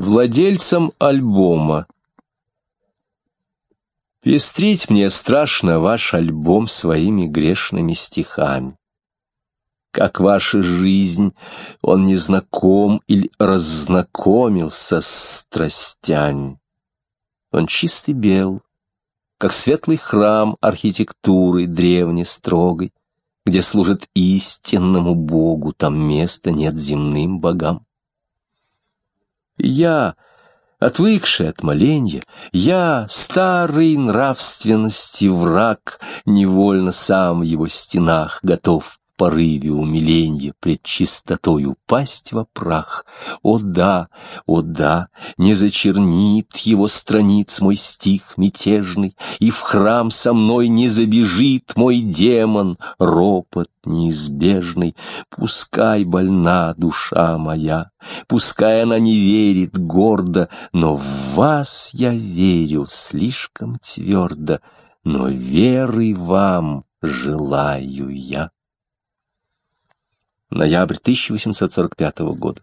Владельцам альбома Пестрить мне страшно ваш альбом своими грешными стихами. Как ваша жизнь, он не знаком или раззнакомился с страстями. Он чистый бел, как светлый храм архитектуры древней строгой, где служат истинному Богу, там места нет земным богам. Я, отвыкший от моленья, я, старый нравственности враг, невольно сам в его стенах готов порыве умиленья пред чистотой упасть во прах. О да, о да, не зачернит его страниц мой стих мятежный, и в храм со мной не забежит мой демон, ропот неизбежный. Пускай больна душа моя, пускай она не верит гордо, но в вас я верю слишком твердо, но веры вам желаю я. Ноябрь 1845 года.